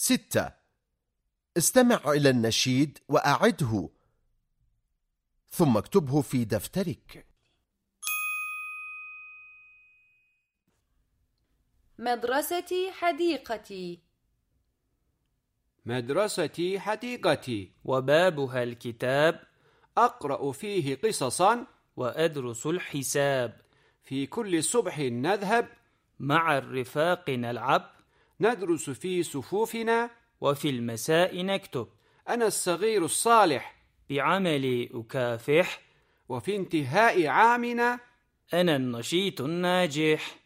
ستة. استمع إلى النشيد وأعده. ثم اكتبه في دفترك. مدرستي حديقتي. مدرستي حديقتي. وبابها الكتاب. أقرأ فيه قصصا. وأدرس الحساب. في كل صبح نذهب. مع الرفاق نلعب. ندرس في صفوفنا وفي المساء نكتب. أنا الصغير الصالح. بعملي أكافح. وفي انتهاء عامنا أنا النشيط الناجح.